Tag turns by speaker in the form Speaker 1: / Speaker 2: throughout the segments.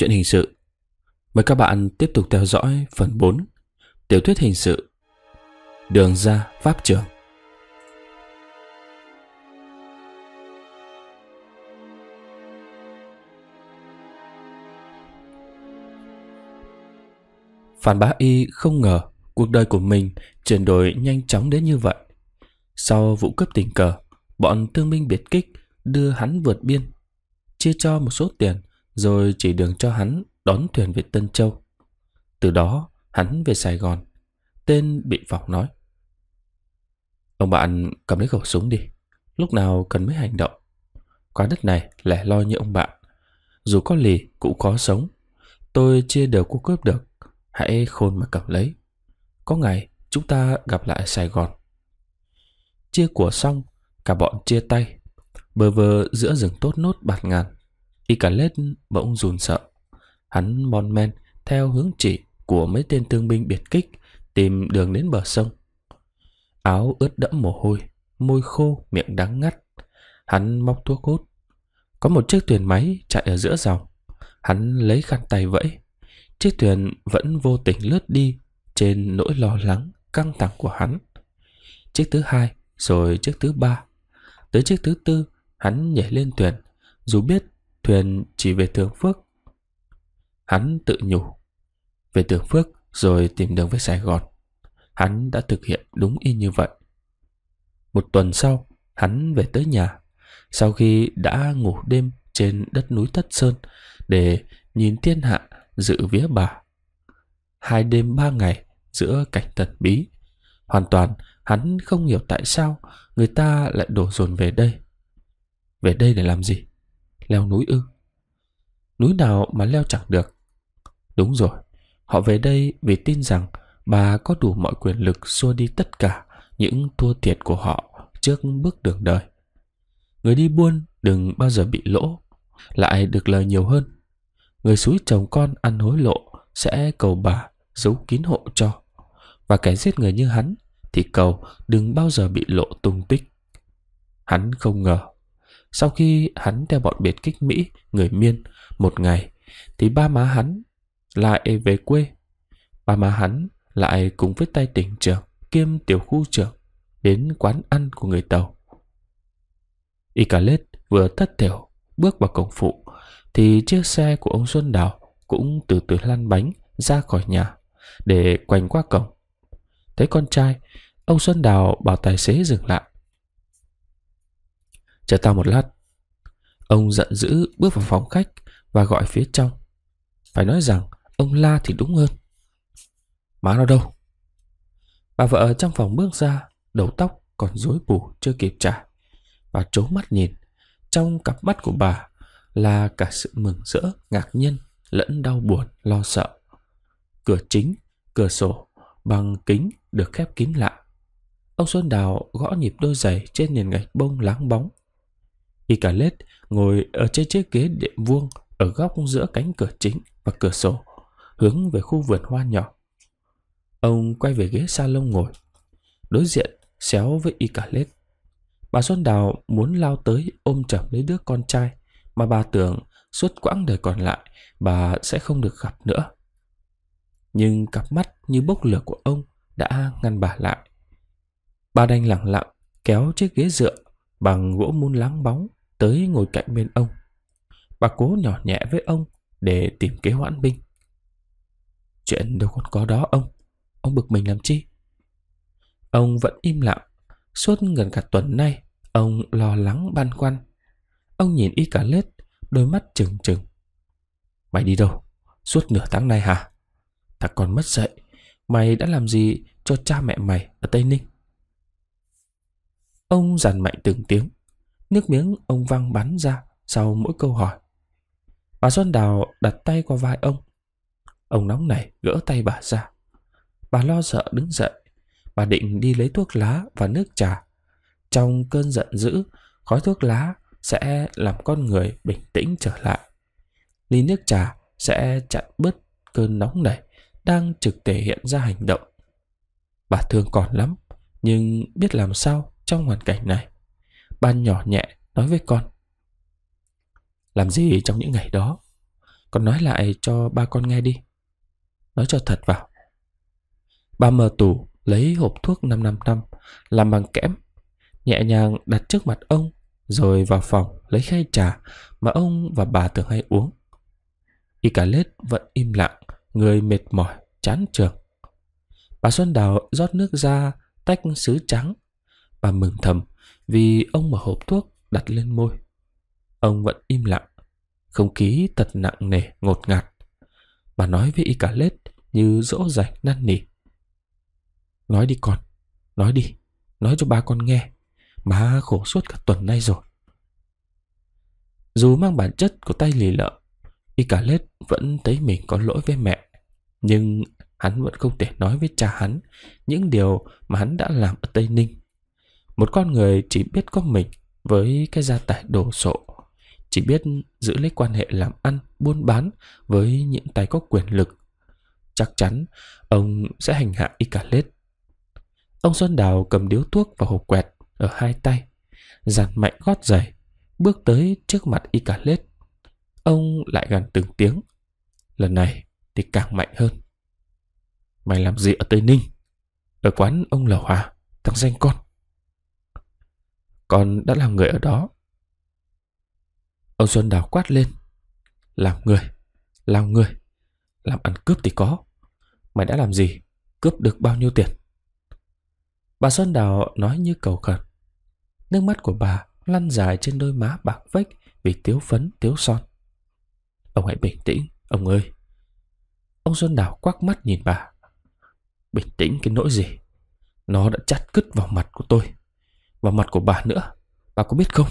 Speaker 1: Chuyện hình sự. Mời các bạn tiếp tục theo dõi phần 4 Tiểu thuyết hình sự. Đường ra Pháp trường. Phan Bá Y không ngờ cuộc đời của mình chuyển đổi nhanh chóng đến như vậy. Sau vụ cướp tình cờ, bọn thương binh biệt kích đưa hắn vượt biên, chia cho một số tiền rồi chỉ đường cho hắn đón thuyền về Tân Châu. Từ đó, hắn về Sài Gòn. Tên bị vọng nói. Ông bạn cầm lấy khẩu súng đi, lúc nào cần mới hành động. Quá đất này lẻ loi như ông bạn. Dù có lì cũng khó sống. Tôi chia đều cô cướp được. Hãy khôn mà cầm lấy. Có ngày chúng ta gặp lại Sài Gòn. Chia của xong, cả bọn chia tay. Bờ vờ giữa rừng tốt nốt bạt ngàn. Y cả lết bỗng run sợ. Hắn mon men theo hướng chỉ của mấy tên thương binh biệt kích tìm đường đến bờ sông. Áo ướt đẫm mồ hôi, môi khô, miệng đắng ngắt. Hắn móc thuốc hút. Có một chiếc thuyền máy chạy ở giữa dòng. Hắn lấy khăn tay vẫy. Chiếc thuyền vẫn vô tình lướt đi trên nỗi lo lắng, căng thẳng của hắn. Chiếc thứ hai, rồi chiếc thứ ba. Tới chiếc thứ tư, hắn nhảy lên thuyền, dù biết thuyền chỉ về Thường Phước. Hắn tự nhủ, về Thường Phước rồi tìm đường với Sài Gòn. Hắn đã thực hiện đúng y như vậy. Một tuần sau, hắn về tới nhà. Sau khi đã ngủ đêm trên đất núi Thất Sơn để nhìn thiên hạ dự vía bà. Hai đêm ba ngày giữa cảnh thần bí. Hoàn toàn hắn không hiểu tại sao người ta lại đổ dồn về đây. Về đây để làm gì? Leo núi ư? Núi nào mà leo chẳng được? Đúng rồi, họ về đây vì tin rằng bà có đủ mọi quyền lực xua đi tất cả những thua thiệt của họ trước bước đường đời. Người đi buôn đừng bao giờ bị lỗ, lại được lời nhiều hơn. Người suối chồng con ăn hối lộ sẽ cầu bà giấu kín hộ cho. Và kẻ giết người như hắn thì cầu đừng bao giờ bị lộ tung tích. Hắn không ngờ, sau khi hắn theo bọn biệt kích Mỹ, người Miên, một ngày, thì ba má hắn lại về quê. Ba má hắn lại cùng với tay tỉnh trưởng kiêm tiểu khu trưởng đến quán ăn của người Tàu. Y vừa thất thểu bước vào cổng phụ thì chiếc xe của ông Xuân Đào cũng từ từ lăn bánh ra khỏi nhà để quanh qua cổng. Thấy con trai, ông Xuân Đào bảo tài xế dừng lại. Chờ tao một lát. Ông giận dữ bước vào phòng khách và gọi phía trong. Phải nói rằng ông la thì đúng hơn. Má nó đâu? Bà vợ ở trong phòng bước ra, đầu tóc còn rối bù chưa kịp trả. Bà trố mắt nhìn. Trong cặp mắt của bà là cả sự mừng rỡ, ngạc nhiên, lẫn đau buồn, lo sợ. Cửa chính, cửa sổ, bằng kính được khép kín lại. Ông Xuân Đào gõ nhịp đôi giày trên nền gạch bông láng bóng. Y cả lết ngồi ở trên chiếc ghế đệm vuông ở góc giữa cánh cửa chính và cửa sổ, hướng về khu vườn hoa nhỏ. Ông quay về ghế salon ngồi, đối diện xéo với Y cả lết. Bà Xuân Đào muốn lao tới ôm chầm lấy đứa con trai mà bà tưởng suốt quãng đời còn lại bà sẽ không được gặp nữa. Nhưng cặp mắt như bốc lửa của ông đã ngăn bà lại. Bà đành lặng lặng kéo chiếc ghế dựa bằng gỗ mun láng bóng tới ngồi cạnh bên ông. Bà cố nhỏ nhẹ với ông để tìm kế hoãn binh. Chuyện đâu còn có đó ông. Ông bực mình làm chi? Ông vẫn im lặng. Suốt gần cả tuần nay, ông lo lắng băn khoăn. Ông nhìn y cả lết, đôi mắt trừng trừng. Mày đi đâu? Suốt nửa tháng nay hả? Thằng con mất dậy, mày đã làm gì cho cha mẹ mày ở Tây Ninh? Ông dằn mạnh từng tiếng, nước miếng ông văng bắn ra sau mỗi câu hỏi. Bà Xuân Đào đặt tay qua vai ông. Ông nóng nảy gỡ tay bà ra. Bà lo sợ đứng dậy. Bà định đi lấy thuốc lá và nước trà. Trong cơn giận dữ, khói thuốc lá sẽ làm con người bình tĩnh trở lại. Ly nước trà sẽ chặn bớt cơn nóng nảy đang trực thể hiện ra hành động. Bà thương còn lắm, nhưng biết làm sao trong hoàn cảnh này. Ban nhỏ nhẹ nói với con. Làm gì trong những ngày đó? Con nói lại cho ba con nghe đi. Nói cho thật vào. Ba mở tủ lấy hộp thuốc 555 Làm bằng kẽm Nhẹ nhàng đặt trước mặt ông Rồi vào phòng lấy khay trà Mà ông và bà thường hay uống. Y cả lết vẫn im lặng Người mệt mỏi, chán trường Bà Xuân Đào rót nước ra Tách sứ trắng. Bà mừng thầm vì ông mở hộp thuốc đặt lên môi. Ông vẫn im lặng Không khí thật nặng nề, ngột ngạt. Bà nói với Y cả lết Như dỗ dành năn nỉ. Nói đi con Nói đi Nói cho ba con nghe. Má khổ suốt cả tuần nay rồi. Dù mang bản chất của tay lì lợm, Y cả lết vẫn thấy mình có lỗi với mẹ. Nhưng hắn vẫn không thể nói với cha hắn Những điều mà hắn đã làm ở Tây Ninh. Một con người chỉ biết có mình Với cái gia tài đồ sộ Chỉ biết giữ lấy quan hệ làm ăn, buôn bán Với những tay có quyền lực Chắc chắn ông sẽ hành hạ Y cả lết Ông Xuân Đào cầm điếu thuốc và hộp quẹt ở hai tay, giặt mạnh gót giày, bước tới trước mặt y cả lết. Ông lại gần từng tiếng. Lần này thì càng mạnh hơn. Mày làm gì ở Tây Ninh? Ở quán ông Lầu Hòa, thằng danh con. Con đã làm người ở đó. Ông Xuân Đào quát lên. Làm người, làm người, làm ăn cướp thì có. Mày đã làm gì? Cướp được bao nhiêu tiền? Bà Xuân Đào nói như cầu khẩn. Nước mắt của bà lăn dài trên đôi má bạc vách vì tiếu phấn, tiếu son. Ông hãy bình tĩnh, ông ơi. Ông Xuân Đào quắc mắt nhìn bà. Bình tĩnh cái nỗi gì? Nó đã chặt cứt vào mặt của tôi. Vào mặt của bà nữa. Bà có biết không?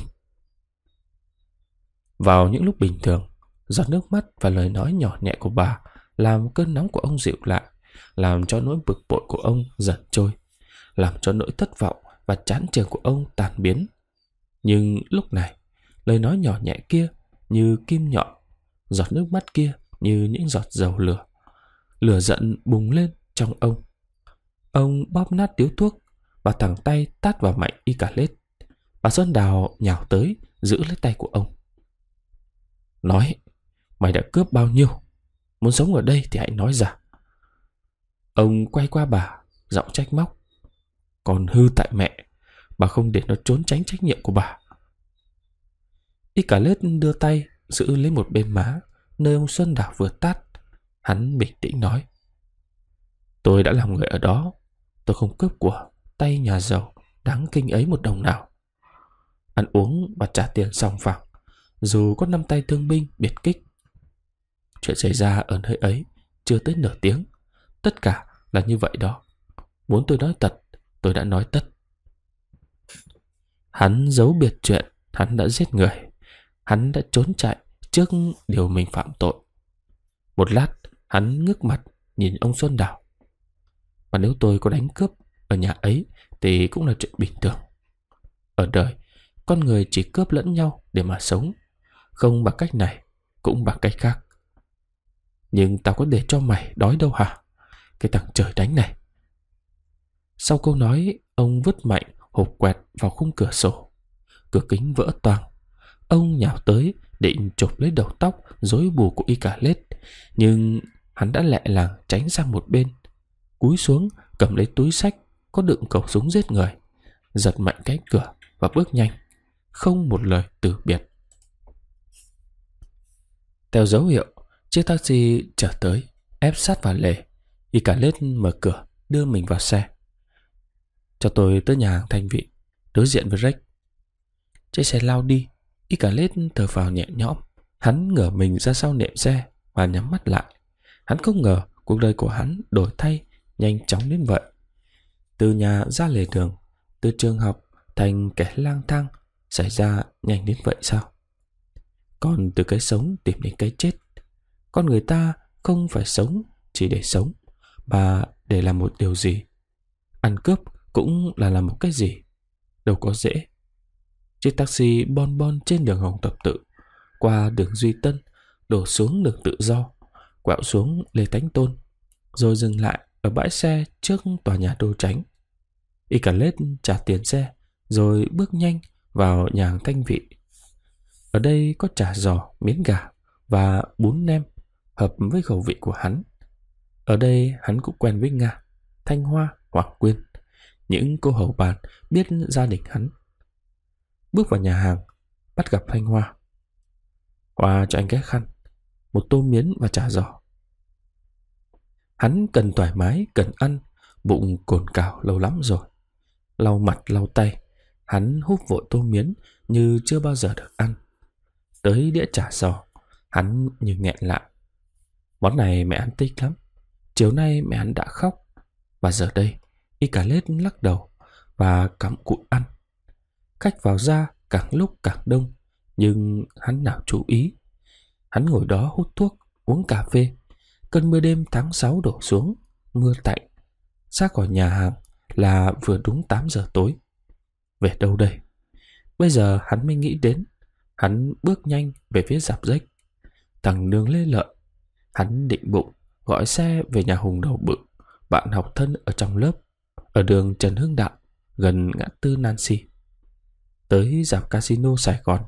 Speaker 1: Vào những lúc bình thường, giọt nước mắt và lời nói nhỏ nhẹ của bà làm cơn nóng của ông dịu lại, làm cho nỗi bực bội của ông dần trôi làm cho nỗi thất vọng và chán trường của ông tàn biến. Nhưng lúc này, lời nói nhỏ nhẹ kia như kim nhọn, giọt nước mắt kia như những giọt dầu lửa. Lửa giận bùng lên trong ông. Ông bóp nát điếu thuốc và thẳng tay tát vào mạnh y cả lết. Bà Xuân Đào nhào tới giữ lấy tay của ông. Nói, mày đã cướp bao nhiêu? Muốn sống ở đây thì hãy nói ra. Ông quay qua bà, giọng trách móc. Còn hư tại mẹ Bà không để nó trốn tránh trách nhiệm của bà Y cả lết đưa tay Giữ lấy một bên má Nơi ông Xuân Đào vừa tát Hắn bình tĩnh nói Tôi đã làm người ở đó Tôi không cướp của tay nhà giàu Đáng kinh ấy một đồng nào Ăn uống và trả tiền xong phẳng Dù có năm tay thương binh biệt kích Chuyện xảy ra ở nơi ấy Chưa tới nửa tiếng Tất cả là như vậy đó Muốn tôi nói thật tôi đã nói tất. Hắn giấu biệt chuyện, hắn đã giết người. Hắn đã trốn chạy trước điều mình phạm tội. Một lát, hắn ngước mặt nhìn ông Xuân Đào. Mà nếu tôi có đánh cướp ở nhà ấy thì cũng là chuyện bình thường. Ở đời, con người chỉ cướp lẫn nhau để mà sống. Không bằng cách này, cũng bằng cách khác. Nhưng tao có để cho mày đói đâu hả? Cái thằng trời đánh này. Sau câu nói, ông vứt mạnh hộp quẹt vào khung cửa sổ. Cửa kính vỡ toang. Ông nhào tới định chụp lấy đầu tóc rối bù của y cả lết. Nhưng hắn đã lẹ làng tránh sang một bên. Cúi xuống cầm lấy túi sách có đựng khẩu súng giết người. Giật mạnh cánh cửa và bước nhanh. Không một lời từ biệt. Theo dấu hiệu, chiếc taxi trở tới, ép sát vào lề. Y cả lết mở cửa, đưa mình vào xe. Cho tôi tới nhà hàng Thanh Vị Đối diện với Rex Chiếc xe lao đi Y cả lết thở vào nhẹ nhõm Hắn ngửa mình ra sau nệm xe Và nhắm mắt lại Hắn không ngờ cuộc đời của hắn đổi thay Nhanh chóng đến vậy từ nhà ra lề đường Từ trường học thành kẻ lang thang Xảy ra nhanh đến vậy sao Còn từ cái sống tìm đến cái chết Con người ta không phải sống Chỉ để sống Mà để làm một điều gì Ăn cướp cũng là làm một cái gì. Đâu có dễ. Chiếc taxi bon bon trên đường Hồng Tập Tự, qua đường Duy Tân, đổ xuống đường Tự Do, quẹo xuống Lê Thánh Tôn, rồi dừng lại ở bãi xe trước tòa nhà Đô Tránh. Y cả lết trả tiền xe, rồi bước nhanh vào nhà hàng thanh vị. Ở đây có chả giò, miến gà, và bún nem hợp với khẩu vị của hắn. Ở đây hắn cũng quen với Nga, Thanh Hoa, Hoàng Quyên, những cô hầu bàn biết gia đình hắn. Bước vào nhà hàng, bắt gặp Thanh Hoa. Hoa cho anh cái khăn, một tô miến và chả giò. Hắn cần thoải mái, cần ăn, bụng cồn cào lâu lắm rồi. Lau mặt, lau tay, hắn hút vội tô miến như chưa bao giờ được ăn. Tới đĩa chả giò, hắn như nghẹn lại. Món này mẹ ăn thích lắm. Chiều nay mẹ hắn đã khóc. Và giờ đây, y cả lết lắc đầu và cắm cụi ăn. Khách vào ra càng lúc càng đông, nhưng hắn nào chú ý. Hắn ngồi đó hút thuốc, uống cà phê. Cơn mưa đêm tháng 6 đổ xuống, mưa tạnh. Ra khỏi nhà hàng là vừa đúng 8 giờ tối. Về đâu đây? Bây giờ hắn mới nghĩ đến. Hắn bước nhanh về phía dạp rách. Thằng nương lê lợi. Hắn định bụng gọi xe về nhà Hùng đầu bự, bạn học thân ở trong lớp, ở đường Trần Hưng Đạo, gần ngã tư Nancy. Tới dạp casino Sài Gòn,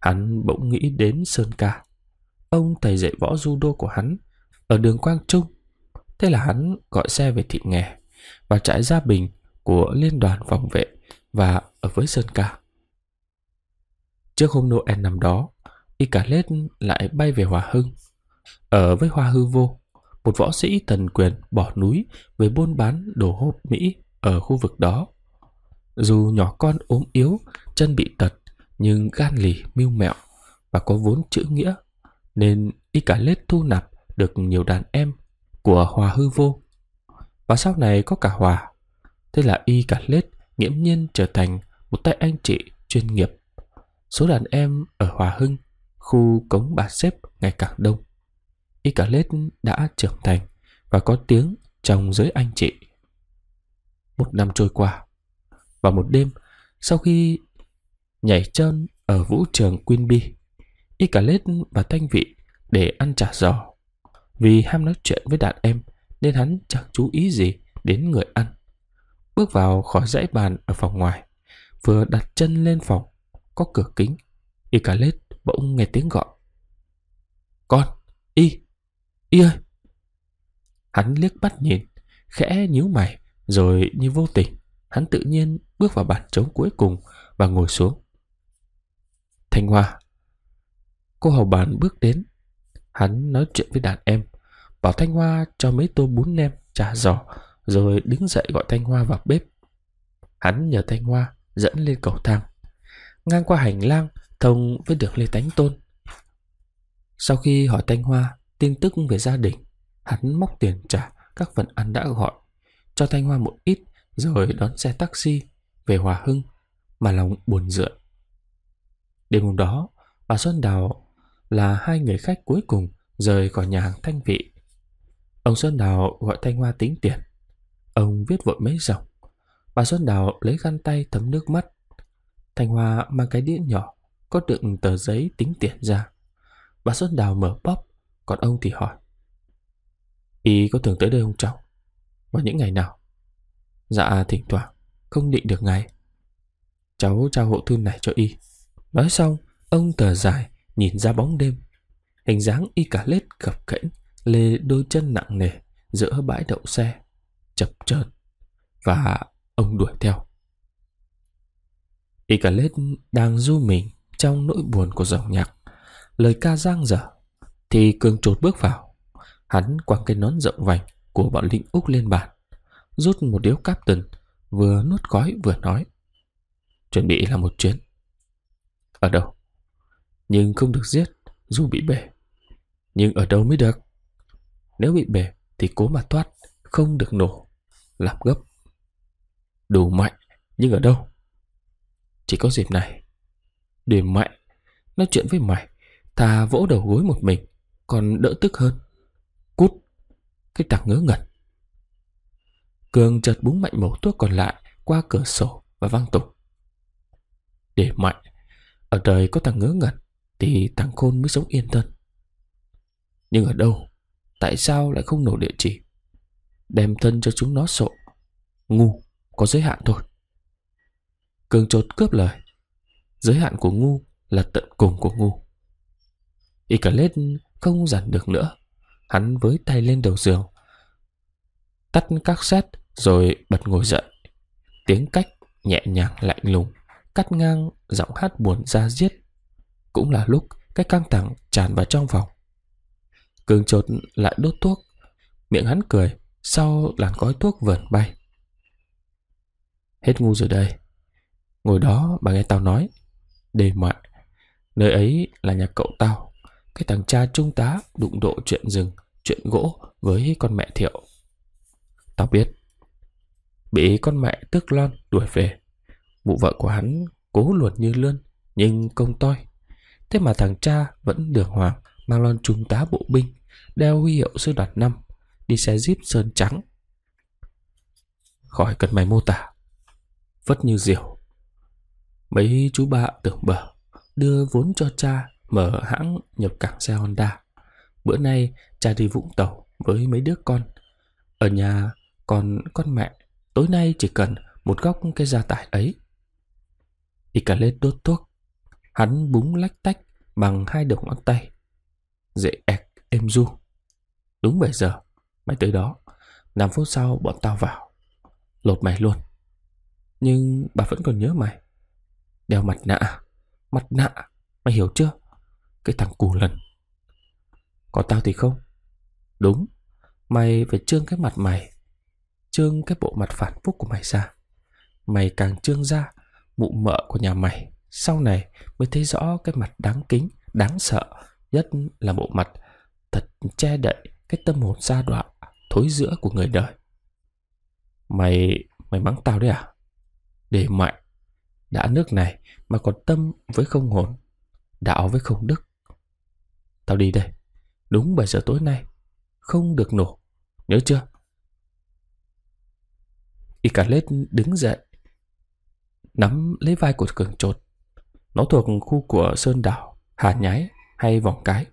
Speaker 1: hắn bỗng nghĩ đến Sơn Ca. Ông thầy dạy võ judo của hắn ở đường Quang Trung. Thế là hắn gọi xe về thị nghè và trại gia bình của liên đoàn phòng vệ và ở với Sơn Ca. Trước hôm Noel năm đó, Y cả lết lại bay về Hòa Hưng. Ở với Hoa Hư Vô, một võ sĩ thần quyền bỏ núi về buôn bán đồ hộp Mỹ ở khu vực đó. Dù nhỏ con ốm yếu, chân bị tật, nhưng gan lì, mưu mẹo và có vốn chữ nghĩa, nên y cả lết thu nạp được nhiều đàn em của Hòa Hư Vô. Và sau này có cả Hòa. Thế là y cả lết nghiễm nhiên trở thành một tay anh chị chuyên nghiệp. Số đàn em ở Hòa Hưng, khu cống bà xếp ngày càng đông. Y cả lết đã trưởng thành và có tiếng trong giới anh chị. Một năm trôi qua, vào một đêm, sau khi nhảy chân ở vũ trường Queenby, Y cả lết và Thanh Vị để ăn trả giò. Vì ham nói chuyện với đàn em nên hắn chẳng chú ý gì đến người ăn. Bước vào khỏi dãy bàn ở phòng ngoài, vừa đặt chân lên phòng, có cửa kính. Y cả lết bỗng nghe tiếng gọi. Con, Y, Y ơi! Hắn liếc mắt nhìn, khẽ nhíu mày, rồi như vô tình, hắn tự nhiên bước vào bàn trống cuối cùng và ngồi xuống. Thanh Hoa Cô hầu bàn bước đến Hắn nói chuyện với đàn em Bảo Thanh Hoa cho mấy tô bún nem Trà giò, Rồi đứng dậy gọi Thanh Hoa vào bếp. Hắn nhờ Thanh Hoa dẫn lên cầu thang. Ngang qua hành lang, Thông với đường Lê Tánh Tôn. Sau khi hỏi Thanh Hoa Tin tức về gia đình, Hắn móc tiền trả các phần ăn đã gọi, Cho Thanh Hoa một ít, Rồi đón xe taxi về Hòa Hưng, Mà lòng buồn rượn Đêm hôm đó, Bà Xuân Đào là hai người khách cuối cùng rời khỏi nhà hàng Thanh Vị. Ông Xuân Đào gọi Thanh Hoa tính tiền. Ông viết vội mấy dòng. Bà Xuân Đào lấy khăn tay thấm nước mắt. Thanh Hoa mang cái đĩa nhỏ có đựng tờ giấy tính tiền ra. Bà Xuân Đào mở bóp, còn ông thì hỏi. Y có thường tới đây không cháu? Vào những ngày nào? Dạ thỉnh thoảng, không định được ngày. Cháu trao hộ thư này cho Y. Nói xong, ông tờ dài nhìn ra bóng đêm. Hình dáng y cả lết gập khẽnh, lê đôi chân nặng nề giữa bãi đậu xe, chập chờn và ông đuổi theo. Icarlet đang du mình trong nỗi buồn của dòng nhạc, lời ca giang dở, thì cường trột bước vào. Hắn quăng cái nón rộng vành của bọn lính Úc lên bàn, rút một điếu Captain, vừa nuốt gói vừa nói. Chuẩn bị là một chuyến. Ở đâu? nhưng không được giết dù bị bể. Nhưng ở đâu mới được? Nếu bị bể thì cố mà thoát, không được nổ, làm gấp. Đủ mạnh, nhưng ở đâu? Chỉ có dịp này. Để mạnh, nói chuyện với mày, thà vỗ đầu gối một mình, còn đỡ tức hơn. Cút, cái tạc ngớ ngẩn. Cường chợt búng mạnh mẩu thuốc còn lại qua cửa sổ và văng tục. Để mạnh, ở đời có thằng ngớ ngẩn thì thằng Khôn mới sống yên thân. Nhưng ở đâu? Tại sao lại không nổ địa chỉ? Đem thân cho chúng nó sộ. Ngu, có giới hạn thôi. Cường chốt cướp lời. Giới hạn của ngu là tận cùng của ngu. Y không dằn được nữa. Hắn với tay lên đầu giường, tắt các xét rồi bật ngồi dậy. Tiếng cách nhẹ nhàng lạnh lùng, cắt ngang giọng hát buồn ra giết. Cũng là lúc cái căng thẳng tràn vào trong phòng. Cường chột lại đốt thuốc, miệng hắn cười, sau làn khói thuốc vờn bay. Hết ngu rồi đây. Ngồi đó bà nghe tao nói. Đề mại, nơi ấy là nhà cậu tao. Cái thằng cha trung tá đụng độ chuyện rừng, chuyện gỗ với con mẹ thiệu. Tao biết. Bị con mẹ tức lon đuổi về. Mụ vợ của hắn cố luột như lươn, nhưng công toi. Thế mà thằng cha vẫn đường hoàng mang lon trung tá bộ binh, đeo huy hiệu sư đoàn năm, đi xe jeep sơn trắng. Khỏi cần mày mô tả. Vất như diều. Mấy chú bạ tưởng bờ, đưa vốn cho cha mở hãng nhập cảng xe Honda. Bữa nay cha đi Vũng Tàu với mấy đứa con. Ở nhà còn con mẹ, tối nay chỉ cần một góc cái gia tải ấy. Y cả lên đốt thuốc, hắn búng lách tách bằng hai đầu ngón tay. Dễ ẹc, êm du. Đúng 7 giờ, mày tới đó. 5 phút sau bọn tao vào. Lột mày luôn. Nhưng bà vẫn còn nhớ mày. Đeo mặt nạ. Mặt nạ. Mày hiểu chưa? Cái thằng cù lần. Còn tao thì không. Đúng. Mày phải trương cái mặt mày. Trương cái bộ mặt phản phúc của mày ra. Mày càng trương ra, mụ mợ của nhà mày sau này mới thấy rõ cái mặt đáng kính, đáng sợ, nhất là bộ mặt thật che đậy cái tâm hồn xa đọa, thối giữa của người đời. Mày, mày mắng tao đấy à? Để mạnh, đã nước này mà còn tâm với không hồn, đạo với không đức. Tao đi đây, đúng 7 giờ tối nay, không được nổ, nhớ chưa? Y cả lết đứng dậy, nắm lấy vai của cường trột. Nó thuộc khu của Sơn Đảo, Hà Nhái hay Vòng Cái.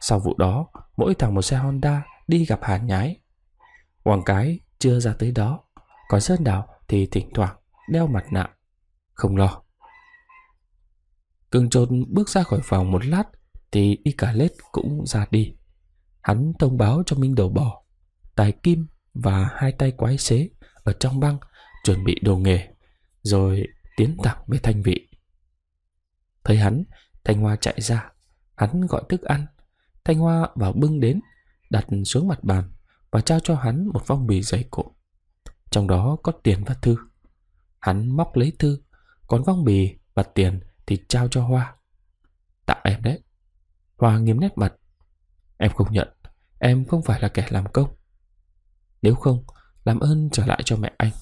Speaker 1: Sau vụ đó, mỗi thằng một xe Honda đi gặp Hà Nhái. hoàng Cái chưa ra tới đó, còn Sơn đào thì thỉnh thoảng đeo mặt nạ. Không lo. Cường trôn bước ra khỏi phòng một lát thì y cả lết cũng ra đi. Hắn thông báo cho Minh Đầu Bò, Tài Kim và hai tay quái xế ở trong băng chuẩn bị đồ nghề, rồi tiến thẳng với Thanh Vị. Thấy hắn, Thanh Hoa chạy ra, hắn gọi thức ăn. Thanh Hoa vào bưng đến, đặt xuống mặt bàn và trao cho hắn một phong bì dày cổ. Trong đó có tiền và thư. Hắn móc lấy thư, còn phong bì và tiền thì trao cho Hoa. Tặng em đấy. Hoa nghiêm nét mặt. Em không nhận, em không phải là kẻ làm công. Nếu không, làm ơn trở lại cho mẹ anh.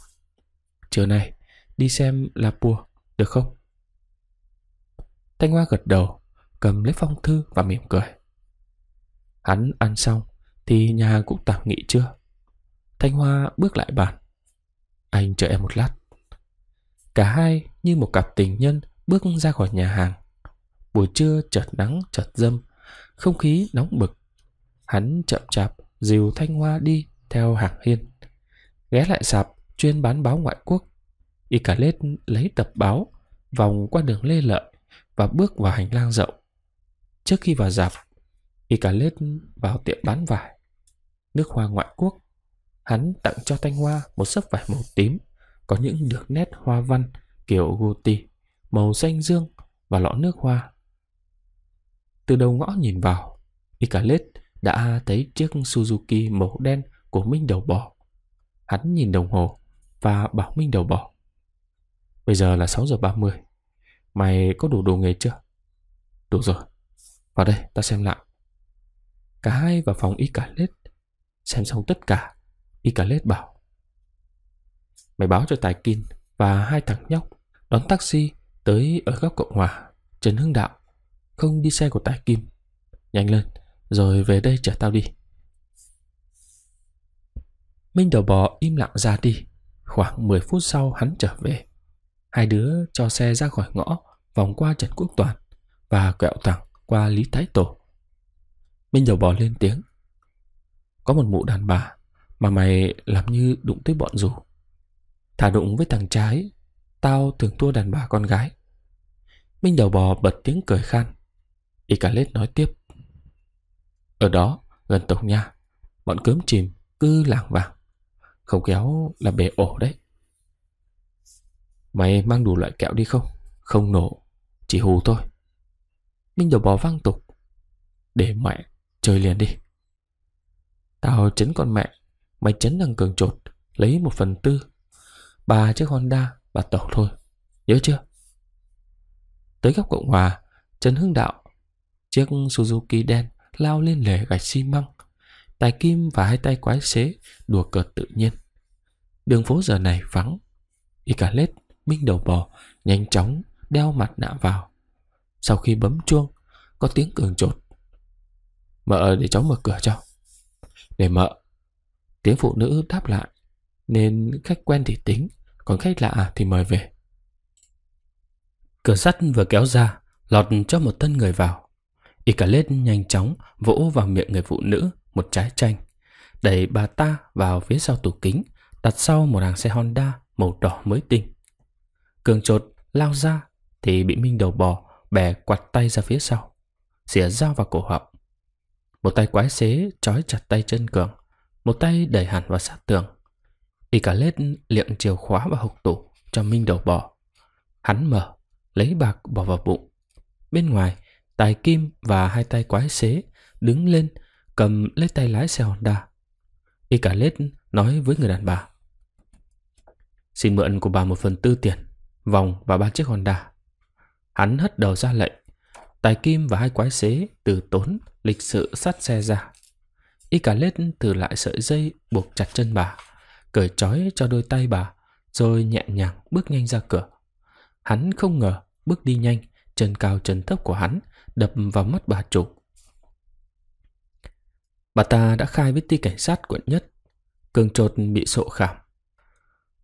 Speaker 1: Chiều nay, đi xem là bùa, được không? Thanh Hoa gật đầu, cầm lấy phong thư và mỉm cười. Hắn ăn xong, thì nhà hàng cũng tạm nghỉ trưa. Thanh Hoa bước lại bàn. Anh chờ em một lát. Cả hai như một cặp tình nhân bước ra khỏi nhà hàng. Buổi trưa chợt nắng chợt dâm, không khí nóng bực. Hắn chậm chạp dìu Thanh Hoa đi theo hàng hiên. Ghé lại sạp chuyên bán báo ngoại quốc. Y cả lết lấy tập báo, vòng qua đường Lê Lợi và bước vào hành lang rộng. Trước khi vào dạp, Y cả lết vào tiệm bán vải. Nước hoa ngoại quốc. Hắn tặng cho Thanh Hoa một sấp vải màu tím, có những đường nét hoa văn kiểu Guti, màu xanh dương và lọ nước hoa. Từ đầu ngõ nhìn vào, Y cả lết đã thấy chiếc Suzuki màu đen của Minh Đầu Bò. Hắn nhìn đồng hồ và bảo Minh Đầu Bò. Bây giờ là 6 giờ 30. Mày có đủ đồ nghề chưa? Đủ rồi. Vào đây, ta xem lại. Cả hai vào phòng y cả lết. Xem xong tất cả, y cả lết bảo. Mày báo cho Tài Kim và hai thằng nhóc đón taxi tới ở góc Cộng Hòa, Trần Hưng Đạo. Không đi xe của Tài Kim. Nhanh lên, rồi về đây chở tao đi. Minh đầu bò im lặng ra đi. Khoảng 10 phút sau hắn trở về. Hai đứa cho xe ra khỏi ngõ, vòng qua Trần Quốc Toàn và quẹo thẳng qua Lý Thái Tổ. Minh đầu bò lên tiếng. Có một mụ đàn bà mà mày làm như đụng tới bọn rủ. Thả đụng với thằng trái, tao thường thua đàn bà con gái. Minh đầu bò bật tiếng cười khan. Y cả lết nói tiếp. Ở đó, gần tổng nha, bọn cớm chìm cứ làng vàng. Không kéo là bể ổ đấy. Mày mang đủ loại kẹo đi không? Không nổ, chỉ hù thôi. Minh đầu bò văng tục. Để mẹ, chơi liền đi. Tao chấn con mẹ, mày chấn thằng cường trột, lấy một phần tư. Ba chiếc Honda, và tàu thôi. Nhớ chưa? Tới góc Cộng Hòa, Trần Hưng Đạo, chiếc Suzuki đen lao lên lề gạch xi măng. Tài kim và hai tay quái xế đùa cợt tự nhiên. Đường phố giờ này vắng. Y cả lết, Minh đầu bò, nhanh chóng đeo mặt nạ vào. Sau khi bấm chuông, có tiếng cường trột. Mợ để cháu mở cửa cho. Để mợ. Tiếng phụ nữ đáp lại. Nên khách quen thì tính, còn khách lạ thì mời về. Cửa sắt vừa kéo ra, lọt cho một thân người vào. Y cả lết nhanh chóng vỗ vào miệng người phụ nữ một trái chanh, đẩy bà ta vào phía sau tủ kính, đặt sau một hàng xe Honda màu đỏ mới tinh. Cường trột lao ra thì bị Minh đầu bò bè quạt tay ra phía sau, xỉa dao vào cổ họng. Một tay quái xế trói chặt tay chân Cường, một tay đẩy hẳn vào sát tường. Y cả lết liệng chìa khóa vào hộc tủ cho Minh đầu bò. Hắn mở, lấy bạc bỏ vào bụng. Bên ngoài, tài kim và hai tay quái xế đứng lên cầm lấy tay lái xe Honda. Y cả lết nói với người đàn bà. Xin mượn của bà một phần tư tiền, vòng và ba chiếc Honda. Hắn hất đầu ra lệnh. Tài kim và hai quái xế từ tốn lịch sự sát xe ra. Y cả lết từ lại sợi dây buộc chặt chân bà, cởi trói cho đôi tay bà, rồi nhẹ nhàng bước nhanh ra cửa. Hắn không ngờ bước đi nhanh, chân cao chân thấp của hắn đập vào mắt bà chủ. Bà ta đã khai với ti cảnh sát quận nhất. Cường trột bị sộ khảm.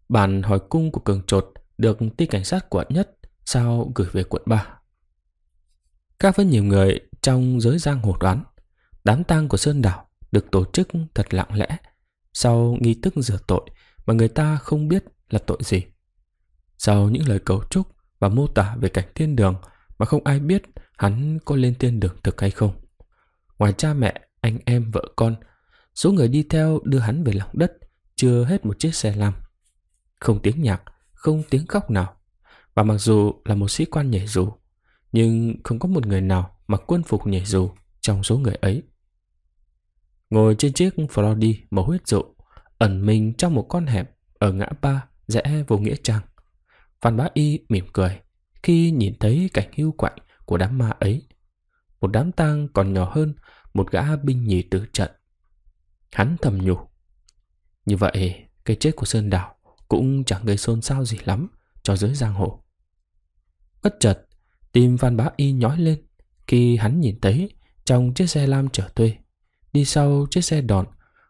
Speaker 1: Bản hỏi cung của cường trột được ti cảnh sát quận nhất sao gửi về quận 3. Khác với nhiều người trong giới giang hồ đoán, đám tang của Sơn Đảo được tổ chức thật lặng lẽ sau nghi thức rửa tội mà người ta không biết là tội gì. Sau những lời cầu chúc và mô tả về cảnh thiên đường mà không ai biết hắn có lên thiên đường thực hay không. Ngoài cha mẹ, anh em, vợ con, số người đi theo đưa hắn về lòng đất chưa hết một chiếc xe lam. Không tiếng nhạc, không tiếng khóc nào. Và mặc dù là một sĩ quan nhảy dù, nhưng không có một người nào mặc quân phục nhảy dù trong số người ấy. Ngồi trên chiếc Flody màu huyết dụ, ẩn mình trong một con hẻm ở ngã ba rẽ vô nghĩa trang. Phan Bá Y mỉm cười khi nhìn thấy cảnh hưu quạnh của đám ma ấy. Một đám tang còn nhỏ hơn một gã binh nhì tử trận. Hắn thầm nhủ. Như vậy, cái chết của Sơn Đảo cũng chẳng gây xôn xao gì lắm cho giới giang hồ. Bất chợt, tim Phan Bá Y nhói lên khi hắn nhìn thấy trong chiếc xe lam chở thuê. Đi sau chiếc xe đòn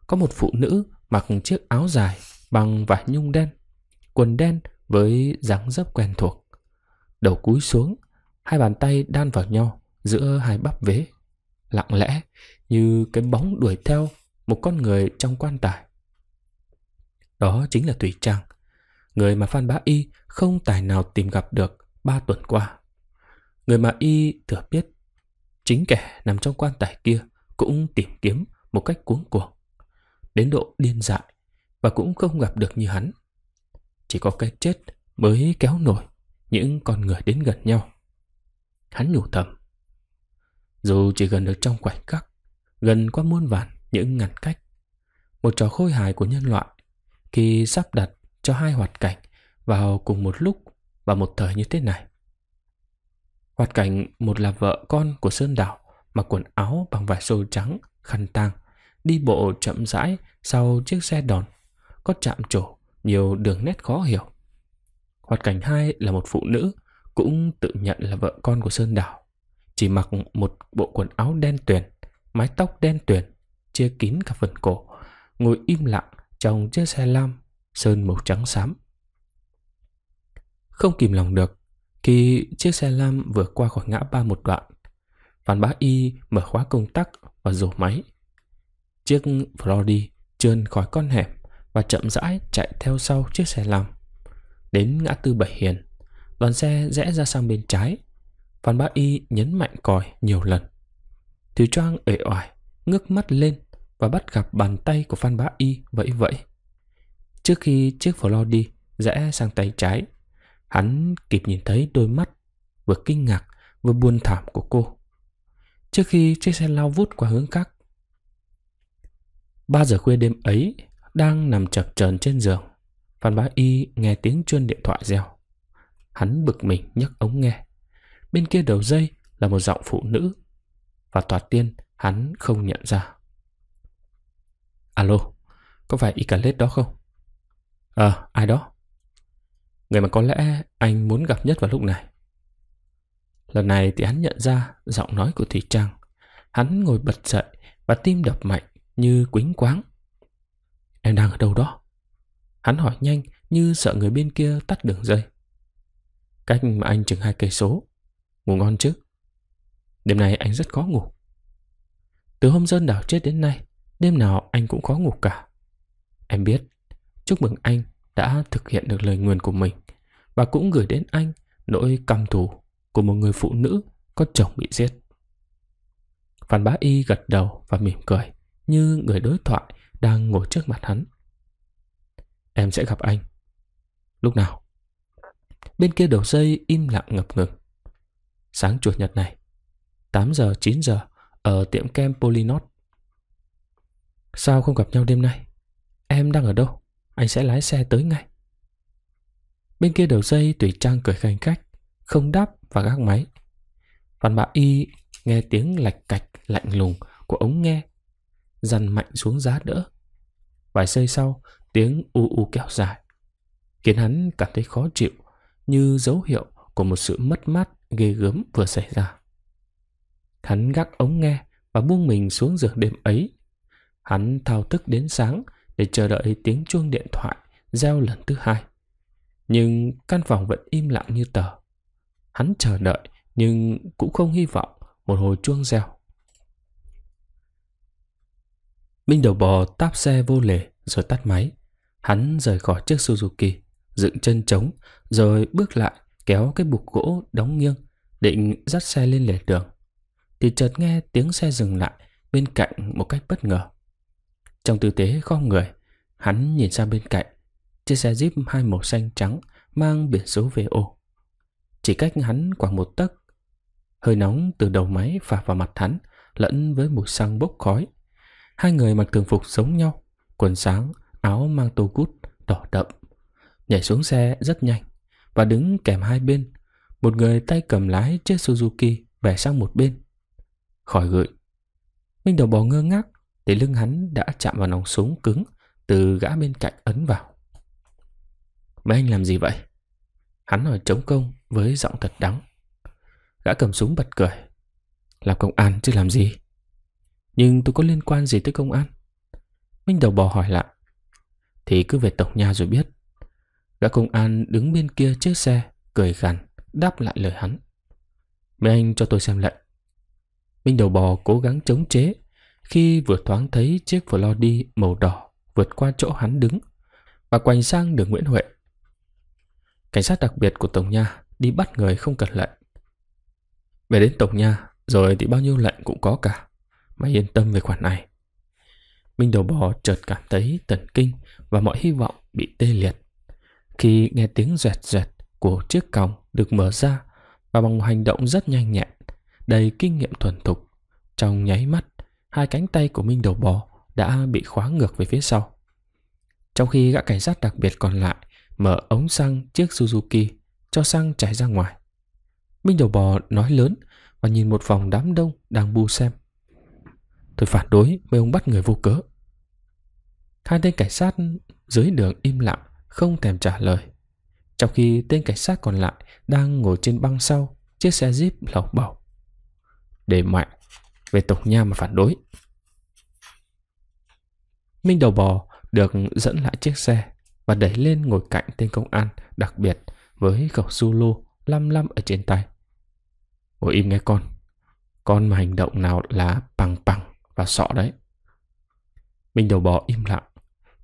Speaker 1: có một phụ nữ mặc chiếc áo dài bằng vải nhung đen, quần đen với dáng dấp quen thuộc. Đầu cúi xuống, hai bàn tay đan vào nhau giữa hai bắp vế, lặng lẽ như cái bóng đuổi theo một con người trong quan tài. Đó chính là thủy Trang, người mà Phan Bá Y không tài nào tìm gặp được ba tuần qua. Người mà Y thừa biết, chính kẻ nằm trong quan tài kia cũng tìm kiếm một cách cuống cuồng, đến độ điên dại và cũng không gặp được như hắn. Chỉ có cái chết mới kéo nổi những con người đến gần nhau. Hắn nhủ thầm. Dù chỉ gần được trong khoảnh khắc, gần qua muôn vàn những ngăn cách, một trò khôi hài của nhân loại khi sắp đặt cho hai hoạt cảnh vào cùng một lúc và một thời như thế này. Hoạt cảnh một là vợ con của Sơn Đảo mặc quần áo bằng vải sô trắng, khăn tang, đi bộ chậm rãi sau chiếc xe đòn, có chạm trổ, nhiều đường nét khó hiểu. Hoạt cảnh hai là một phụ nữ cũng tự nhận là vợ con của Sơn Đảo. Chỉ mặc một bộ quần áo đen tuyền, mái tóc đen tuyền, chia kín cả phần cổ, ngồi im lặng trong chiếc xe lam sơn màu trắng xám. Không kìm lòng được, khi chiếc xe lam vừa qua khỏi ngã ba một đoạn, Phan Bá Y mở khóa công tắc và rổ máy. Chiếc Brody trơn khỏi con hẻm và chậm rãi chạy theo sau chiếc xe lam. Đến ngã tư Bảy Hiền, đoàn xe rẽ ra sang bên trái. Phan Bá Y nhấn mạnh còi nhiều lần. Thủy trang ể oải ngước mắt lên và bắt gặp bàn tay của Phan Bá Y vẫy vẫy. Trước khi chiếc Flo rẽ sang tay trái, hắn kịp nhìn thấy đôi mắt vừa kinh ngạc vừa buồn thảm của cô. Trước khi chiếc xe lao vút qua hướng khác. Ba giờ khuya đêm ấy, đang nằm chập chờn trên giường, Phan Bá Y nghe tiếng chuông điện thoại reo. Hắn bực mình nhấc ống nghe. Bên kia đầu dây là một giọng phụ nữ. Và toạt tiên hắn không nhận ra. Alo, có phải Icalet đó không? Ờ, ai đó? Người mà có lẽ anh muốn gặp nhất vào lúc này. Lần này thì hắn nhận ra giọng nói của Thủy Trang. Hắn ngồi bật dậy và tim đập mạnh như quính quáng. Em đang ở đâu đó? Hắn hỏi nhanh như sợ người bên kia tắt đường dây. Cách mà anh chừng hai cây số. Ngủ ngon chứ? Đêm nay anh rất khó ngủ. Từ hôm dân đảo chết đến nay, đêm nào anh cũng khó ngủ cả. Em biết, chúc mừng anh đã thực hiện được lời nguyền của mình và cũng gửi đến anh nỗi căm thù của một người phụ nữ có chồng bị giết. Phan Bá Y gật đầu và mỉm cười như người đối thoại đang ngồi trước mặt hắn. Em sẽ gặp anh. Lúc nào? Bên kia đầu dây im lặng ngập ngừng. Sáng Chủ nhật này, 8 giờ 9 giờ ở tiệm kem Polynot. Sao không gặp nhau đêm nay? Em đang ở đâu? Anh sẽ lái xe tới ngay. Bên kia đầu dây Tùy Trang cười khanh khách, không đáp và gác máy. Phan Bạ Y nghe tiếng lạch cạch lạnh lùng của ống nghe, dằn mạnh xuống giá đỡ. Vài giây sau, tiếng u u kéo dài, khiến hắn cảm thấy khó chịu như dấu hiệu của một sự mất mát ghê gớm vừa xảy ra. Hắn gác ống nghe và buông mình xuống giường đêm ấy. Hắn thao thức đến sáng để chờ đợi tiếng chuông điện thoại reo lần thứ hai. Nhưng căn phòng vẫn im lặng như tờ. Hắn chờ đợi nhưng cũng không hy vọng một hồi chuông reo. Minh đầu bò táp xe vô lề rồi tắt máy. Hắn rời khỏi chiếc Suzuki, dựng chân trống rồi bước lại kéo cái bục gỗ đóng nghiêng định dắt xe lên lề đường thì chợt nghe tiếng xe dừng lại bên cạnh một cách bất ngờ. Trong tư thế khom người, hắn nhìn sang bên cạnh, chiếc xe Jeep hai màu xanh trắng mang biển số VO. Chỉ cách hắn khoảng một tấc, hơi nóng từ đầu máy phả vào mặt hắn, lẫn với mùi xăng bốc khói. Hai người mặc thường phục giống nhau, quần sáng, áo mang tô cút, đỏ đậm. Nhảy xuống xe rất nhanh và đứng kèm hai bên. Một người tay cầm lái chiếc Suzuki bẻ sang một bên, khỏi gợi. Minh đầu bò ngơ ngác thì lưng hắn đã chạm vào nòng súng cứng từ gã bên cạnh ấn vào. Mấy anh làm gì vậy? Hắn hỏi chống công với giọng thật đắng. Gã cầm súng bật cười. Làm công an chứ làm gì? Nhưng tôi có liên quan gì tới công an? Minh đầu bò hỏi lại. Thì cứ về tổng nhà rồi biết. Gã công an đứng bên kia chiếc xe, cười gằn, đáp lại lời hắn. Mấy anh cho tôi xem lệnh. Minh đầu bò cố gắng chống chế khi vừa thoáng thấy chiếc Flody màu đỏ vượt qua chỗ hắn đứng và quành sang đường Nguyễn Huệ. Cảnh sát đặc biệt của Tổng Nha đi bắt người không cần lệnh. Về đến Tổng Nha rồi thì bao nhiêu lệnh cũng có cả. Mày yên tâm về khoản này. Minh đầu bò chợt cảm thấy tần kinh và mọi hy vọng bị tê liệt. Khi nghe tiếng rẹt rẹt của chiếc còng được mở ra và bằng hành động rất nhanh nhẹn, đầy kinh nghiệm thuần thục. Trong nháy mắt, hai cánh tay của Minh đầu bò đã bị khóa ngược về phía sau. Trong khi gã cảnh sát đặc biệt còn lại mở ống xăng chiếc Suzuki cho xăng chảy ra ngoài. Minh đầu bò nói lớn và nhìn một vòng đám đông đang bu xem. Tôi phản đối mấy ông bắt người vô cớ. Hai tên cảnh sát dưới đường im lặng, không thèm trả lời. Trong khi tên cảnh sát còn lại đang ngồi trên băng sau chiếc xe Jeep lộc bầu để mạnh về tổng nha mà phản đối. Minh đầu bò được dẫn lại chiếc xe và đẩy lên ngồi cạnh tên công an đặc biệt với khẩu su lô lăm lăm ở trên tay. Ngồi im nghe con. Con mà hành động nào là bằng bằng và sọ đấy. Minh đầu bò im lặng,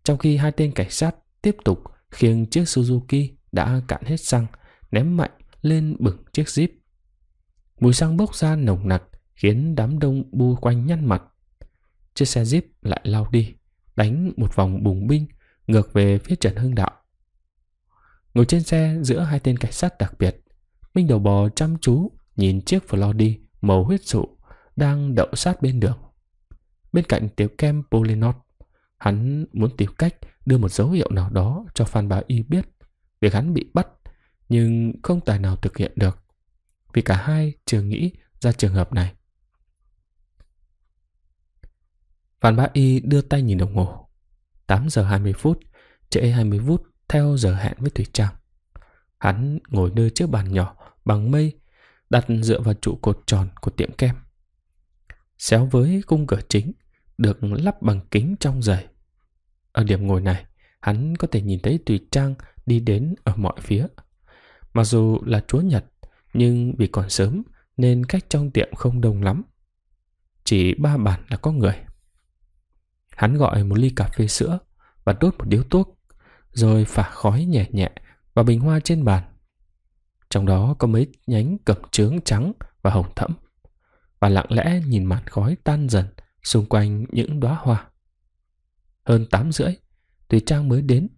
Speaker 1: trong khi hai tên cảnh sát tiếp tục khiêng chiếc Suzuki đã cạn hết xăng ném mạnh lên bửng chiếc Jeep. Mùi xăng bốc ra nồng nặc khiến đám đông bu quanh nhăn mặt. chiếc xe jeep lại lao đi, đánh một vòng bùng binh ngược về phía Trần Hưng Đạo. Ngồi trên xe giữa hai tên cảnh sát đặc biệt, Minh đầu bò chăm chú nhìn chiếc Flody màu huyết sụ đang đậu sát bên đường. Bên cạnh tiểu kem Polinot, hắn muốn tìm cách đưa một dấu hiệu nào đó cho Phan Bá Y biết việc hắn bị bắt, nhưng không tài nào thực hiện được. Vì cả hai chưa nghĩ ra trường hợp này. Phan Bá Y đưa tay nhìn đồng hồ. 8 giờ 20 phút, trễ 20 phút theo giờ hẹn với Thủy Trang. Hắn ngồi nơi chiếc bàn nhỏ bằng mây đặt dựa vào trụ cột tròn của tiệm kem. Xéo với cung cửa chính được lắp bằng kính trong giày. Ở điểm ngồi này, hắn có thể nhìn thấy Thủy Trang đi đến ở mọi phía. Mặc dù là chúa Nhật, nhưng vì còn sớm nên cách trong tiệm không đông lắm. Chỉ ba bàn là có người. Hắn gọi một ly cà phê sữa và đốt một điếu thuốc, rồi phả khói nhẹ nhẹ vào bình hoa trên bàn. Trong đó có mấy nhánh cẩm trướng trắng và hồng thẫm, và lặng lẽ nhìn màn khói tan dần xung quanh những đóa hoa. Hơn 8 rưỡi, Tùy Trang mới đến.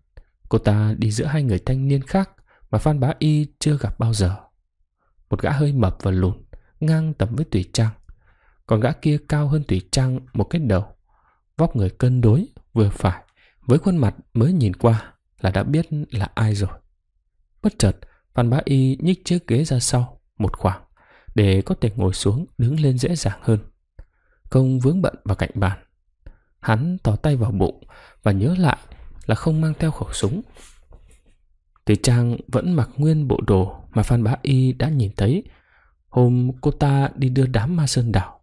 Speaker 1: Cô ta đi giữa hai người thanh niên khác mà Phan Bá Y chưa gặp bao giờ. Một gã hơi mập và lùn, ngang tầm với Tùy Trang. Còn gã kia cao hơn Tùy Trang một cái đầu. Vóc người cân đối, vừa phải, với khuôn mặt mới nhìn qua là đã biết là ai rồi. Bất chợt, Phan Bá Y nhích chiếc ghế ra sau, một khoảng, để có thể ngồi xuống đứng lên dễ dàng hơn. Không vướng bận vào cạnh bàn. Hắn tỏ tay vào bụng và nhớ lại là không mang theo khẩu súng. Thì Trang vẫn mặc nguyên bộ đồ mà Phan Bá Y đã nhìn thấy hôm cô ta đi đưa đám ma sơn đảo.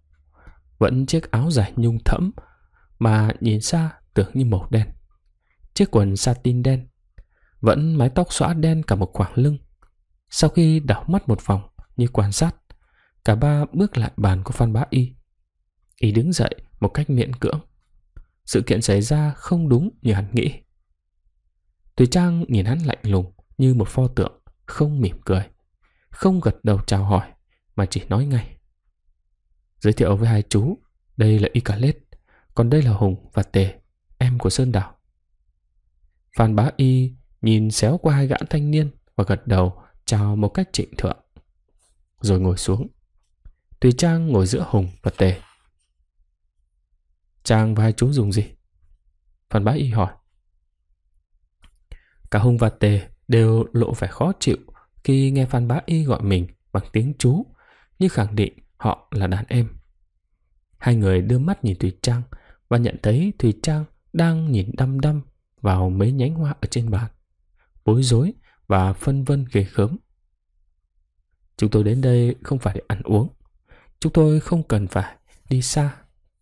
Speaker 1: Vẫn chiếc áo dài nhung thẫm mà nhìn xa tưởng như màu đen. Chiếc quần satin đen, vẫn mái tóc xõa đen cả một khoảng lưng. Sau khi đảo mắt một vòng như quan sát, cả ba bước lại bàn của Phan Bá Y. Y đứng dậy một cách miễn cưỡng. Sự kiện xảy ra không đúng như hắn nghĩ. Tùy Trang nhìn hắn lạnh lùng như một pho tượng, không mỉm cười, không gật đầu chào hỏi, mà chỉ nói ngay. Giới thiệu với hai chú, đây là Y Cả Lết còn đây là Hùng và Tề, em của Sơn Đảo. Phan Bá Y nhìn xéo qua hai gã thanh niên và gật đầu chào một cách trịnh thượng. Rồi ngồi xuống. Tùy Trang ngồi giữa Hùng và Tề. Trang và hai chú dùng gì? Phan Bá Y hỏi. Cả Hùng và Tề đều lộ vẻ khó chịu khi nghe Phan Bá Y gọi mình bằng tiếng chú, như khẳng định họ là đàn em. Hai người đưa mắt nhìn tùy Trang và nhận thấy Thùy Trang đang nhìn đăm đăm vào mấy nhánh hoa ở trên bàn, bối rối và phân vân ghê khớm. Chúng tôi đến đây không phải để ăn uống. Chúng tôi không cần phải đi xa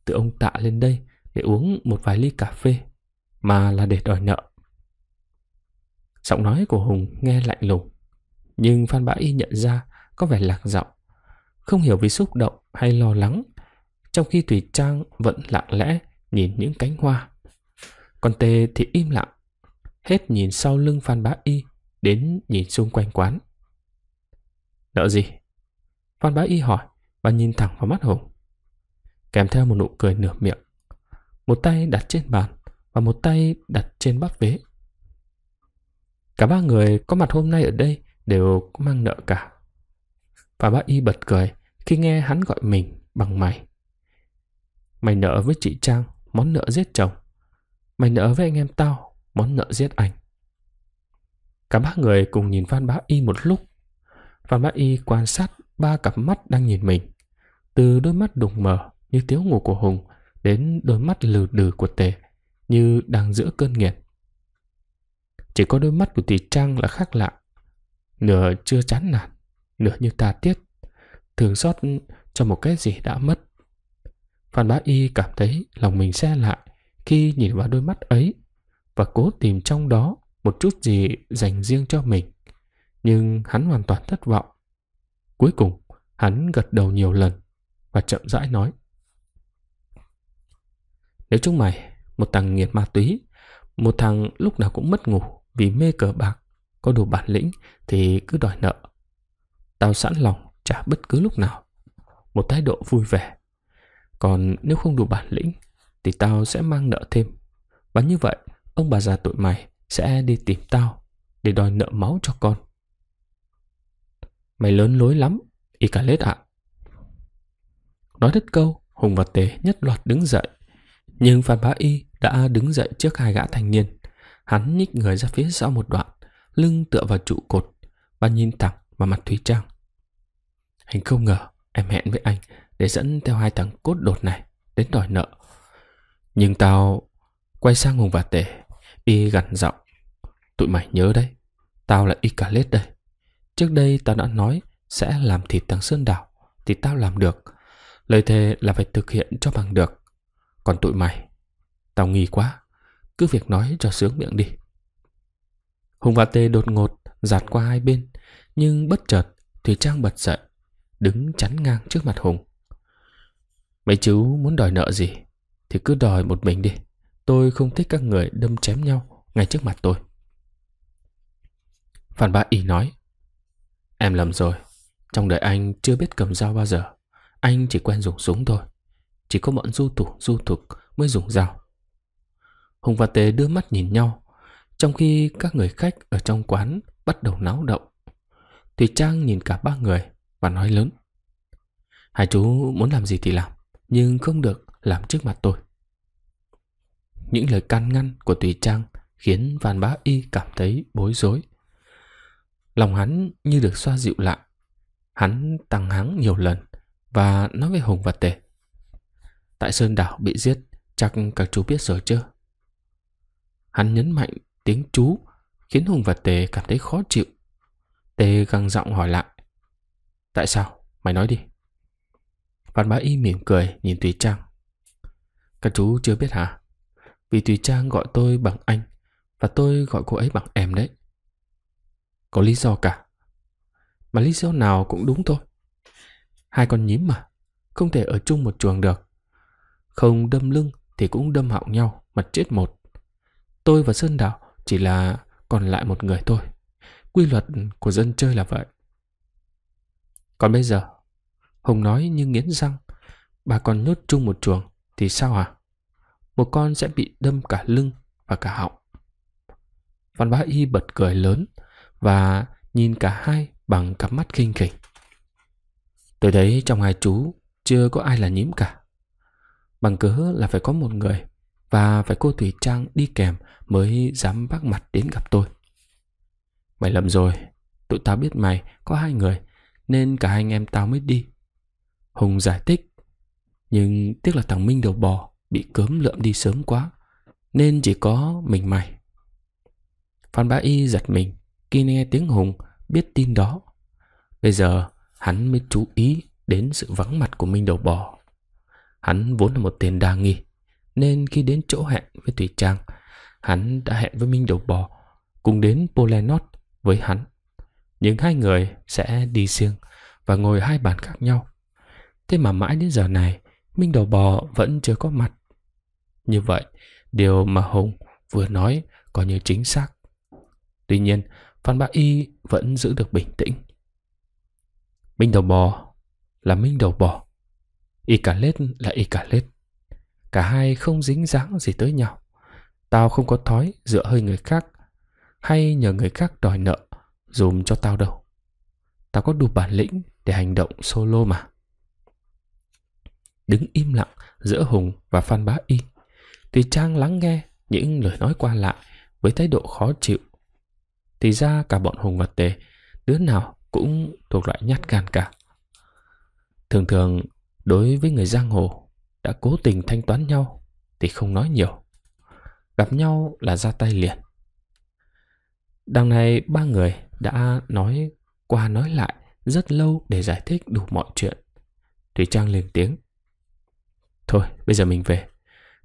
Speaker 1: từ ông tạ lên đây để uống một vài ly cà phê, mà là để đòi nợ. Giọng nói của Hùng nghe lạnh lùng, nhưng Phan Bá Y nhận ra có vẻ lạc giọng, không hiểu vì xúc động hay lo lắng, trong khi Thủy Trang vẫn lặng lẽ nhìn những cánh hoa. Còn tê thì im lặng, hết nhìn sau lưng Phan Bá Y đến nhìn xung quanh quán. Nợ gì? Phan Bá Y hỏi và nhìn thẳng vào mắt Hùng. Kèm theo một nụ cười nửa miệng. Một tay đặt trên bàn và một tay đặt trên bát vế. Cả ba người có mặt hôm nay ở đây đều có mang nợ cả. Phan Bá Y bật cười khi nghe hắn gọi mình bằng mày. Mày nợ với chị Trang món nợ giết chồng. Mày nợ với anh em tao món nợ giết anh. Cả ba người cùng nhìn Phan Bá Y một lúc. Phan Bá Y quan sát ba cặp mắt đang nhìn mình. Từ đôi mắt đục mờ như tiếu ngủ của Hùng đến đôi mắt lừ đừ của Tề như đang giữa cơn nghiện. Chỉ có đôi mắt của Tỷ Trang là khác lạ. Nửa chưa chán nản, nửa như ta tiết, thường xót cho một cái gì đã mất. Phan Bá Y cảm thấy lòng mình xe lại khi nhìn vào đôi mắt ấy và cố tìm trong đó một chút gì dành riêng cho mình. Nhưng hắn hoàn toàn thất vọng. Cuối cùng, hắn gật đầu nhiều lần và chậm rãi nói. Nếu chúng mày, một thằng nghiệt ma túy, một thằng lúc nào cũng mất ngủ vì mê cờ bạc, có đủ bản lĩnh thì cứ đòi nợ. Tao sẵn lòng trả bất cứ lúc nào. Một thái độ vui vẻ. Còn nếu không đủ bản lĩnh thì tao sẽ mang nợ thêm. Và như vậy, ông bà già tụi mày sẽ đi tìm tao để đòi nợ máu cho con. Mày lớn lối lắm, y cả lết ạ. Nói đứt câu, Hùng và Tế nhất loạt đứng dậy. Nhưng Phan Bá Y đã đứng dậy trước hai gã thanh niên. Hắn nhích người ra phía sau một đoạn, lưng tựa vào trụ cột và nhìn thẳng vào mặt Thúy Trang. Anh không ngờ em hẹn với anh để dẫn theo hai thằng cốt đột này đến đòi nợ. Nhưng tao quay sang Hùng và Tề, y gằn giọng. Tụi mày nhớ đấy, tao là y cả lết đây. Trước đây tao đã nói sẽ làm thịt thằng Sơn Đảo, thì tao làm được. Lời thề là phải thực hiện cho bằng được. Còn tụi mày, tao nghi quá, cứ việc nói cho sướng miệng đi. Hùng và Tề đột ngột giạt qua hai bên, nhưng bất chợt Thủy Trang bật dậy, đứng chắn ngang trước mặt Hùng. Mấy chú muốn đòi nợ gì thì cứ đòi một mình đi. Tôi không thích các người đâm chém nhau ngay trước mặt tôi. Phan Bá Y nói Em lầm rồi. Trong đời anh chưa biết cầm dao bao giờ. Anh chỉ quen dùng súng thôi. Chỉ có bọn du thủ du thục mới dùng dao. Hùng và Tề đưa mắt nhìn nhau trong khi các người khách ở trong quán bắt đầu náo động. Thùy Trang nhìn cả ba người và nói lớn. Hai chú muốn làm gì thì làm, nhưng không được làm trước mặt tôi. Những lời can ngăn của tùy Trang khiến Văn Bá Y cảm thấy bối rối. Lòng hắn như được xoa dịu lại. Hắn tăng hắng nhiều lần và nói với Hùng và Tề. Tại Sơn Đảo bị giết, chắc các chú biết rồi chưa? Hắn nhấn mạnh tiếng chú khiến Hùng và Tề cảm thấy khó chịu. Tề găng giọng hỏi lại. Tại sao? Mày nói đi. Phan Bá Y mỉm cười nhìn Tùy Trang. Các chú chưa biết hả? Vì Tùy Trang gọi tôi bằng anh và tôi gọi cô ấy bằng em đấy. Có lý do cả. Mà lý do nào cũng đúng thôi. Hai con nhím mà, không thể ở chung một chuồng được. Không đâm lưng thì cũng đâm họng nhau, mặt chết một. Tôi và Sơn đạo chỉ là còn lại một người thôi. Quy luật của dân chơi là vậy. Còn bây giờ, Hùng nói như nghiến răng, bà còn nhốt chung một chuồng thì sao hả? Một con sẽ bị đâm cả lưng và cả họng. Văn bá y bật cười lớn và nhìn cả hai bằng cặp mắt khinh khỉnh. Tôi thấy trong hai chú chưa có ai là nhím cả. Bằng cớ là phải có một người và phải cô Thủy Trang đi kèm mới dám bác mặt đến gặp tôi. Mày lầm rồi, tụi tao biết mày có hai người nên cả hai anh em tao mới đi. Hùng giải thích, nhưng tiếc là thằng Minh đầu bò bị cớm lượm đi sớm quá nên chỉ có mình mày. Phan Bá Y giật mình khi nghe tiếng Hùng biết tin đó. Bây giờ hắn mới chú ý đến sự vắng mặt của Minh đầu bò. Hắn vốn là một tên đa nghi nên khi đến chỗ hẹn với Thủy Trang, hắn đã hẹn với Minh đầu bò cùng đến Polenot với hắn. Nhưng hai người sẽ đi riêng và ngồi hai bàn khác nhau. Thế mà mãi đến giờ này, Minh đầu bò vẫn chưa có mặt. Như vậy, điều mà Hùng vừa nói có như chính xác. Tuy nhiên, Phan Bá Y vẫn giữ được bình tĩnh. Minh đầu bò là Minh đầu bò. Y cả lết là Y cả lết. Cả hai không dính dáng gì tới nhau. Tao không có thói dựa hơi người khác hay nhờ người khác đòi nợ dùm cho tao đâu. Tao có đủ bản lĩnh để hành động solo mà. Đứng im lặng giữa Hùng và Phan Bá Y. Thì Trang lắng nghe những lời nói qua lại với thái độ khó chịu. Thì ra cả bọn Hùng và Tề, đứa nào cũng thuộc loại nhát gan cả. Thường thường, đối với người giang hồ, đã cố tình thanh toán nhau thì không nói nhiều. Gặp nhau là ra tay liền. Đằng này ba người đã nói qua nói lại rất lâu để giải thích đủ mọi chuyện. Thủy Trang lên tiếng. Thôi, bây giờ mình về.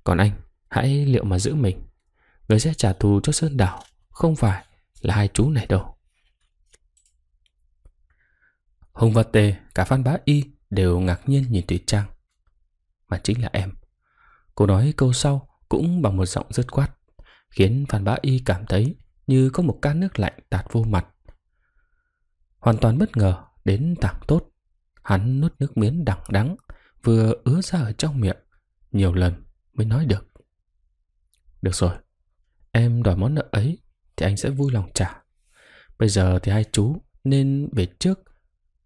Speaker 1: Còn anh, hãy liệu mà giữ mình. Người sẽ trả thù cho Sơn Đảo, không phải là hai chú này đâu. Hùng và Tề, cả Phan Bá Y đều ngạc nhiên nhìn Thủy Trang. Mà chính là em. Cô nói câu sau cũng bằng một giọng rất quát, khiến Phan Bá Y cảm thấy như có một cát nước lạnh tạt vô mặt. Hoàn toàn bất ngờ đến tảng tốt, hắn nuốt nước miếng đẳng đắng vừa ứa ra ở trong miệng nhiều lần mới nói được. Được rồi, em đòi món nợ ấy thì anh sẽ vui lòng trả. Bây giờ thì hai chú nên về trước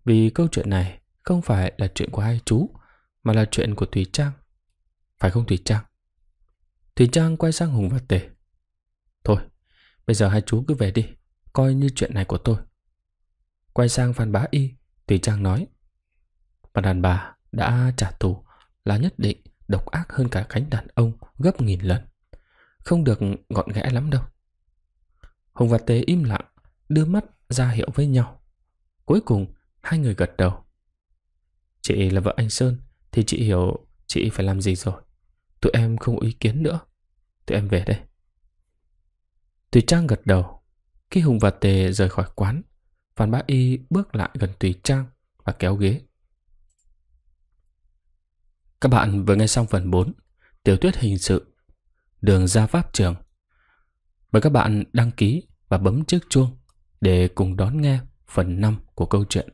Speaker 1: vì câu chuyện này không phải là chuyện của hai chú mà là chuyện của Thùy Trang. Phải không Thùy Trang? Thùy Trang quay sang Hùng và Tề. Thôi, bây giờ hai chú cứ về đi, coi như chuyện này của tôi. Quay sang Phan Bá Y, Thùy Trang nói. bà đàn bà đã trả thù là nhất định độc ác hơn cả cánh đàn ông gấp nghìn lần. Không được gọn ghẽ lắm đâu. Hùng và Tế im lặng, đưa mắt ra hiệu với nhau. Cuối cùng, hai người gật đầu. Chị là vợ anh Sơn, thì chị hiểu chị phải làm gì rồi. Tụi em không có ý kiến nữa. Tụi em về đây. Tùy Trang gật đầu. Khi Hùng và Tề rời khỏi quán, Phan Bá Y bước lại gần Tùy Trang và kéo ghế. Các bạn vừa nghe xong phần 4 Tiểu thuyết hình sự, Đường ra pháp trường. Mời các bạn đăng ký và bấm chiếc chuông để cùng đón nghe phần 5 của câu chuyện.